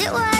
it was.